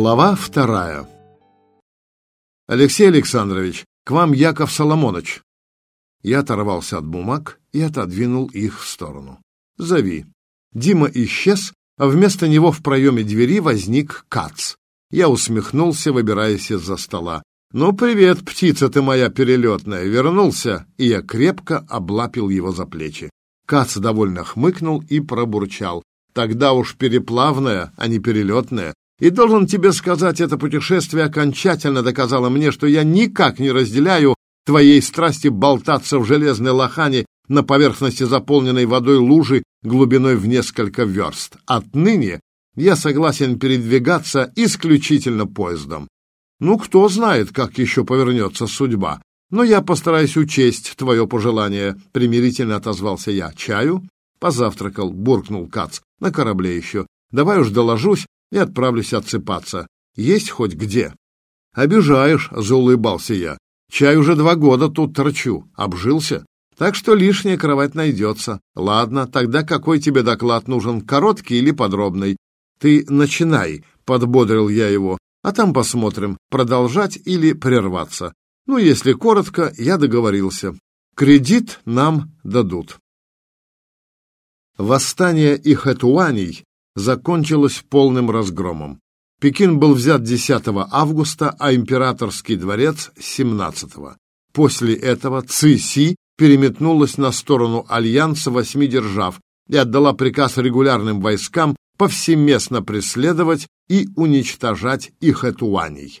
Глава вторая. Алексей Александрович, к вам Яков Соломонович. Я оторвался от бумаг и отодвинул их в сторону. Зови. Дима исчез, а вместо него в проеме двери возник Кац. Я усмехнулся, выбираясь из-за стола. «Ну, привет, птица ты моя перелетная!» Вернулся, и я крепко облапил его за плечи. Кац довольно хмыкнул и пробурчал. «Тогда уж переплавная, а не перелетная. И должен тебе сказать, это путешествие окончательно доказало мне, что я никак не разделяю твоей страсти болтаться в железной лохане на поверхности заполненной водой лужи глубиной в несколько верст. Отныне я согласен передвигаться исключительно поездом. Ну, кто знает, как еще повернется судьба. Но я постараюсь учесть твое пожелание, — примирительно отозвался я. Чаю? Позавтракал, буркнул Кац. На корабле еще. Давай уж доложусь, и отправлюсь отсыпаться. Есть хоть где?» «Обижаешь», — заулыбался я. «Чай уже два года тут торчу. Обжился. Так что лишняя кровать найдется. Ладно, тогда какой тебе доклад нужен, короткий или подробный?» «Ты начинай», — подбодрил я его. «А там посмотрим, продолжать или прерваться. Ну, если коротко, я договорился. Кредит нам дадут». Восстание Ихэтуаней закончилось полным разгромом. Пекин был взят 10 августа, а императорский дворец — 17. После этого Ци-Си переметнулась на сторону альянса восьми держав и отдала приказ регулярным войскам повсеместно преследовать и уничтожать их этуаней.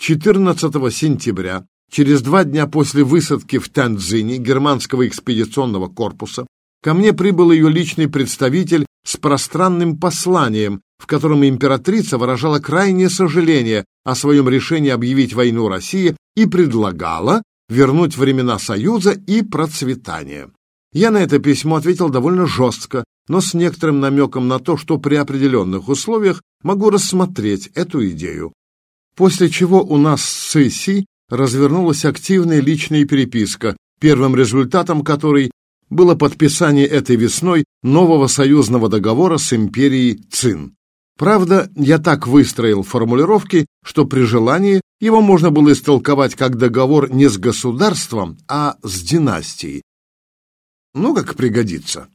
14 сентября, через два дня после высадки в Танзине германского экспедиционного корпуса, ко мне прибыл ее личный представитель с пространным посланием, в котором императрица выражала крайнее сожаление о своем решении объявить войну России и предлагала вернуть времена Союза и процветания. Я на это письмо ответил довольно жестко, но с некоторым намеком на то, что при определенных условиях могу рассмотреть эту идею. После чего у нас с Сиси развернулась активная личная переписка, первым результатом которой было подписание этой весной нового союзного договора с империей Цин. Правда, я так выстроил формулировки, что при желании его можно было истолковать как договор не с государством, а с династией. Ну, как пригодится.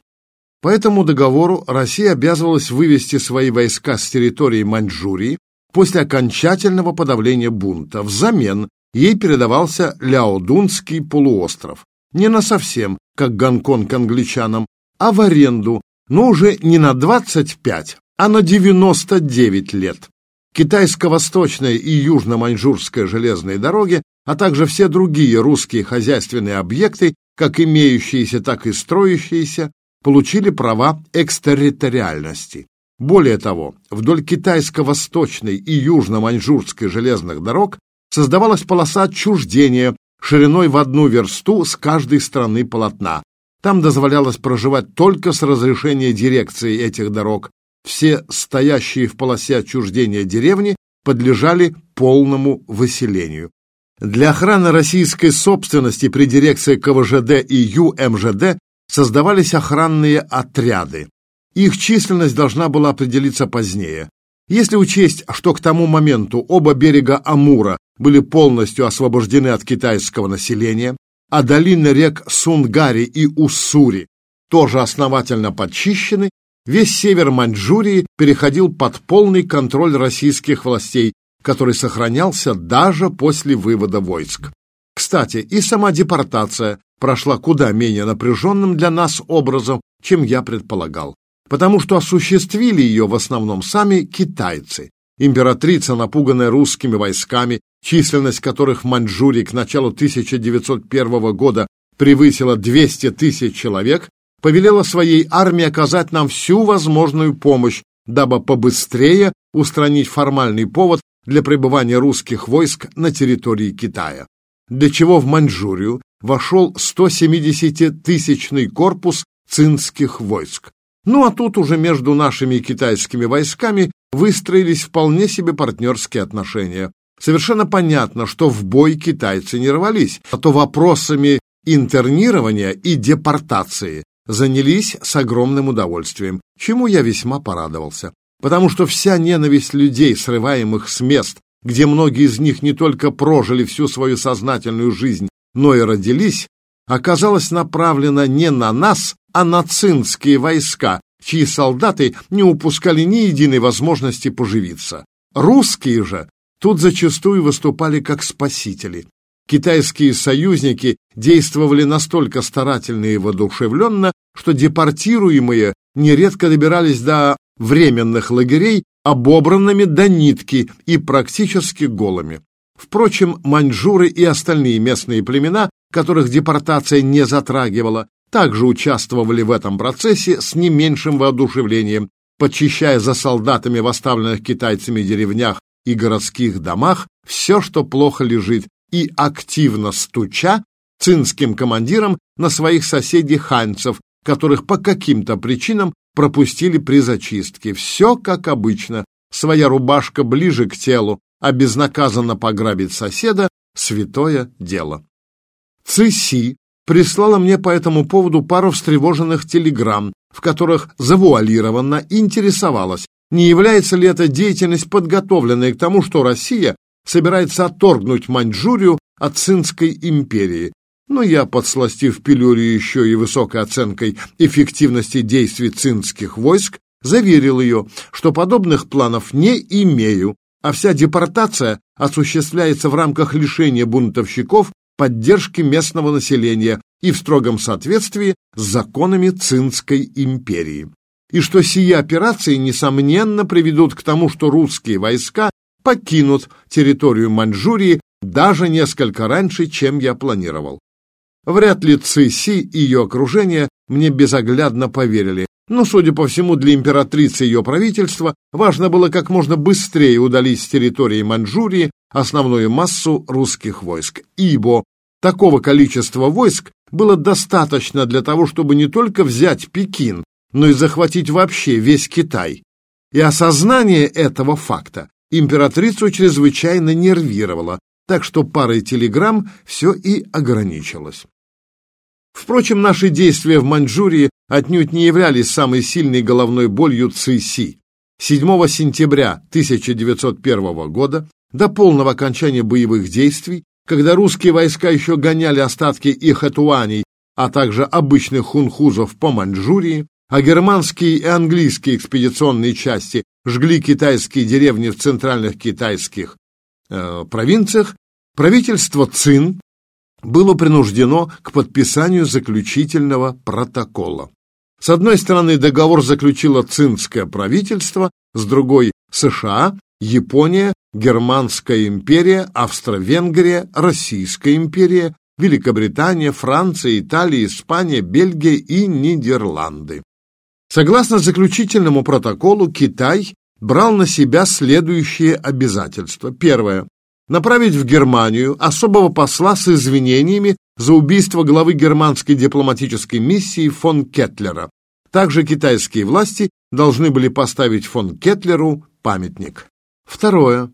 По этому договору Россия обязывалась вывести свои войска с территории Маньчжурии после окончательного подавления бунта. Взамен ей передавался Ляодунский полуостров. Не на совсем, как Гонконг англичанам, а в аренду, но уже не на 25, а на 99 лет. Китайско-восточная и южно-маньчжурская железные дороги, а также все другие русские хозяйственные объекты, как имеющиеся, так и строящиеся, получили права экстерриториальности. Более того, вдоль китайско-восточной и южно-маньчжурской железных дорог создавалась полоса отчуждения шириной в одну версту с каждой стороны полотна. Там дозволялось проживать только с разрешения дирекции этих дорог. Все стоящие в полосе отчуждения деревни подлежали полному выселению. Для охраны российской собственности при дирекции КВЖД и ЮМЖД создавались охранные отряды. Их численность должна была определиться позднее. Если учесть, что к тому моменту оба берега Амура были полностью освобождены от китайского населения, а долины рек Сунгари и Уссури тоже основательно подчищены, весь север Маньчжурии переходил под полный контроль российских властей, который сохранялся даже после вывода войск. Кстати, и сама депортация прошла куда менее напряженным для нас образом, чем я предполагал, потому что осуществили ее в основном сами китайцы. Императрица, напуганная русскими войсками, численность которых в Маньчжурии к началу 1901 года превысила 200 тысяч человек, повелела своей армии оказать нам всю возможную помощь, дабы побыстрее устранить формальный повод для пребывания русских войск на территории Китая, для чего в Маньчжурию вошел 170-тысячный корпус цинских войск. Ну а тут уже между нашими и китайскими войсками выстроились вполне себе партнерские отношения. Совершенно понятно, что в бой китайцы не рвались, а то вопросами интернирования и депортации занялись с огромным удовольствием, чему я весьма порадовался. потому что вся ненависть людей, срываемых с мест, где многие из них не только прожили всю свою сознательную жизнь, но и родились, оказалась направлена не на нас, а на цинские войска, чьи солдаты не упускали ни единой возможности поживиться. Русские же тут зачастую выступали как спасители. Китайские союзники действовали настолько старательно и воодушевленно, что депортируемые нередко добирались до временных лагерей обобранными до нитки и практически голыми. Впрочем, маньчжуры и остальные местные племена, которых депортация не затрагивала, также участвовали в этом процессе с не меньшим воодушевлением, подчищая за солдатами в оставленных китайцами деревнях и городских домах все, что плохо лежит, и активно стуча цинским командирам на своих соседей ханьцев, которых по каким-то причинам пропустили при зачистке. Все как обычно, своя рубашка ближе к телу, а безнаказанно пограбить соседа — святое дело. Цыси прислала мне по этому поводу пару встревоженных телеграмм, в которых завуалированно интересовалась, не является ли эта деятельность подготовленной к тому, что Россия собирается отторгнуть Маньчжурию от Цинской империи. Но я, подсластив пилюлю еще и высокой оценкой эффективности действий цинских войск, заверил ее, что подобных планов не имею, а вся депортация осуществляется в рамках лишения бунтовщиков поддержки местного населения и в строгом соответствии с законами Цинской империи. И что сие операции, несомненно, приведут к тому, что русские войска покинут территорию Маньчжурии даже несколько раньше, чем я планировал. Вряд ли Цыси и ее окружение мне безоглядно поверили, но, судя по всему, для императрицы и ее правительства важно было как можно быстрее удалить с территории Маньчжурии основную массу русских войск, ибо такого количества войск было достаточно для того, чтобы не только взять Пекин, но и захватить вообще весь Китай. И осознание этого факта императрицу чрезвычайно нервировало, так что парой телеграмм все и ограничилось. Впрочем, наши действия в Маньчжурии отнюдь не являлись самой сильной головной болью Ци-Си. 7 сентября 1901 года, до полного окончания боевых действий, когда русские войска еще гоняли остатки их этуаней, а также обычных хунхузов по Маньчжурии, а германские и английские экспедиционные части жгли китайские деревни в центральных китайских э, провинциях, правительство Цин было принуждено к подписанию заключительного протокола. С одной стороны, договор заключило цинское правительство, с другой – США, Япония, Германская империя, Австро-Венгрия, Российская империя, Великобритания, Франция, Италия, Испания, Бельгия и Нидерланды. Согласно заключительному протоколу, Китай брал на себя следующие обязательства. Первое. Направить в Германию особого посла с извинениями за убийство главы германской дипломатической миссии фон Кеттлера. Также китайские власти должны были поставить фон Кеттлеру памятник. Второе.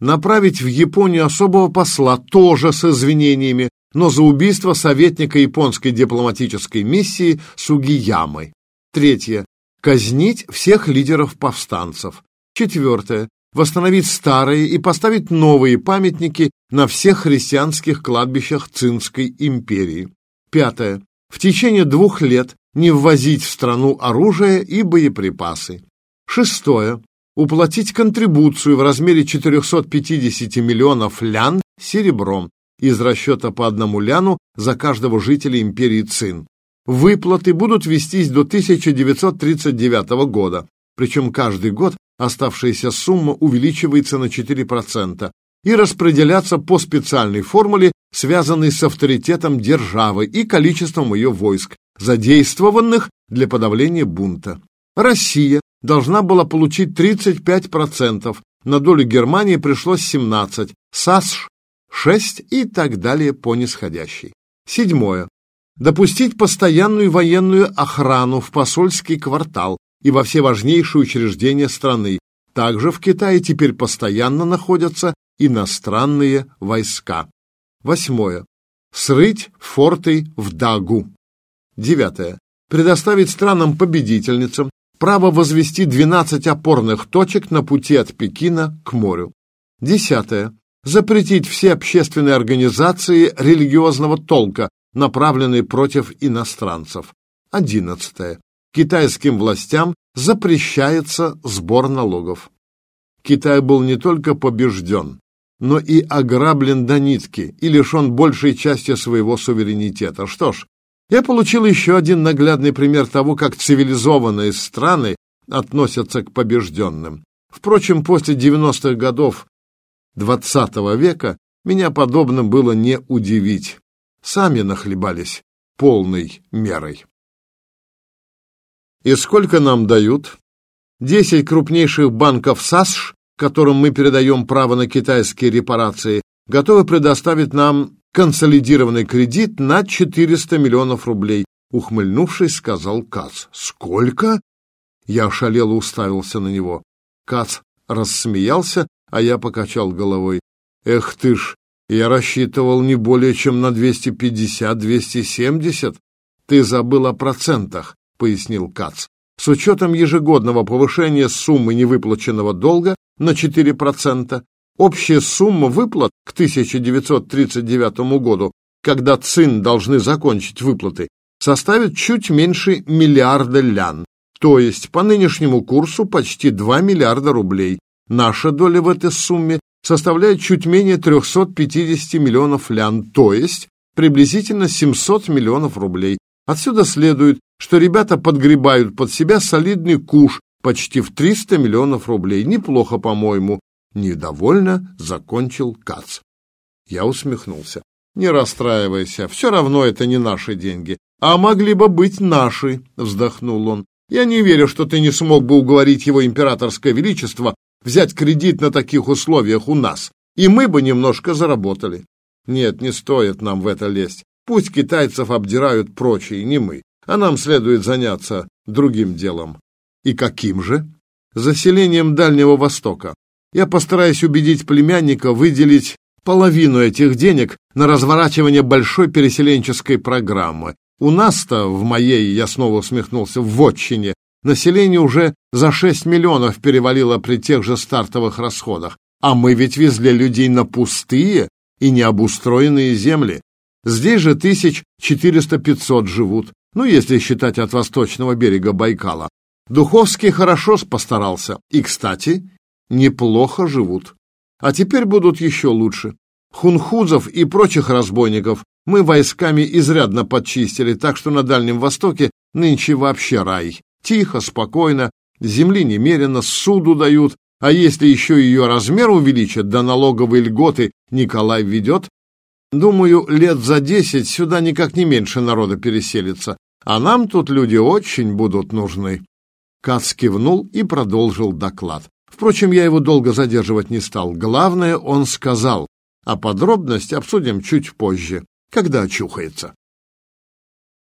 Направить в Японию особого посла тоже с извинениями, но за убийство советника японской дипломатической миссии Сугиямы. Третье. Казнить всех лидеров повстанцев. Четвертое. Восстановить старые и поставить новые памятники на всех христианских кладбищах Цинской империи. Пятое. В течение двух лет не ввозить в страну оружие и боеприпасы. Шестое. Уплатить контрибуцию в размере 450 миллионов лян серебром из расчета по одному ляну за каждого жителя империи Цин. Выплаты будут вестись до 1939 года, причем каждый год оставшаяся сумма увеличивается на 4% и распределяться по специальной формуле, связанной с авторитетом державы и количеством ее войск, задействованных для подавления бунта. Россия должна была получить 35%, на долю Германии пришлось 17%, САСШ 6% и так далее по нисходящей. Седьмое допустить постоянную военную охрану в посольский квартал и во все важнейшие учреждения страны. Также в Китае теперь постоянно находятся иностранные войска. Восьмое. Срыть форты в Дагу. Девятое. Предоставить странам-победительницам право возвести 12 опорных точек на пути от Пекина к морю. Десятое. Запретить все общественные организации религиозного толка, направленные против иностранцев. Одиннадцатое. Китайским властям запрещается сбор налогов. Китай был не только побежден, но и ограблен до нитки и лишен большей части своего суверенитета. Что ж, я получил еще один наглядный пример того, как цивилизованные страны относятся к побежденным. Впрочем, после 90-х годов XX века меня подобным было не удивить. Сами нахлебались полной мерой. И сколько нам дают? Десять крупнейших банков САСШ, которым мы передаем право на китайские репарации, готовы предоставить нам консолидированный кредит на 400 миллионов рублей, ухмыльнувшись, сказал Кац. Сколько? Я ошалело уставился на него. Кац рассмеялся, а я покачал головой. Эх ты ж, я рассчитывал не более чем на 250-270. Ты забыл о процентах, пояснил Кац. С учетом ежегодного повышения суммы невыплаченного долга на 4%, Общая сумма выплат к 1939 году, когда ЦИН должны закончить выплаты, составит чуть меньше миллиарда лян, то есть по нынешнему курсу почти 2 миллиарда рублей. Наша доля в этой сумме составляет чуть менее 350 миллионов лян, то есть приблизительно 700 миллионов рублей. Отсюда следует, что ребята подгребают под себя солидный куш почти в 300 миллионов рублей. Неплохо, по-моему. Недовольно закончил Кац. Я усмехнулся. Не расстраивайся, все равно это не наши деньги. А могли бы быть наши, вздохнул он. Я не верю, что ты не смог бы уговорить его императорское величество взять кредит на таких условиях у нас, и мы бы немножко заработали. Нет, не стоит нам в это лезть. Пусть китайцев обдирают прочие, не мы, а нам следует заняться другим делом. И каким же? Заселением Дальнего Востока. Я постараюсь убедить племянника выделить половину этих денег на разворачивание большой переселенческой программы. У нас-то, в моей, я снова усмехнулся, в вотчине, население уже за 6 миллионов перевалило при тех же стартовых расходах. А мы ведь везли людей на пустые и необустроенные земли. Здесь же тысяч четыреста-пятьсот живут, ну, если считать от восточного берега Байкала. Духовский хорошо постарался. И, кстати, неплохо живут. А теперь будут еще лучше. Хунхузов и прочих разбойников мы войсками изрядно подчистили, так что на Дальнем Востоке нынче вообще рай. Тихо, спокойно, земли немерено, суду дают, а если еще ее размер увеличат, да налоговые льготы Николай ведет, думаю, лет за десять сюда никак не меньше народа переселится, а нам тут люди очень будут нужны. Кац кивнул и продолжил доклад. Впрочем, я его долго задерживать не стал. Главное, он сказал, а подробности обсудим чуть позже, когда очухается.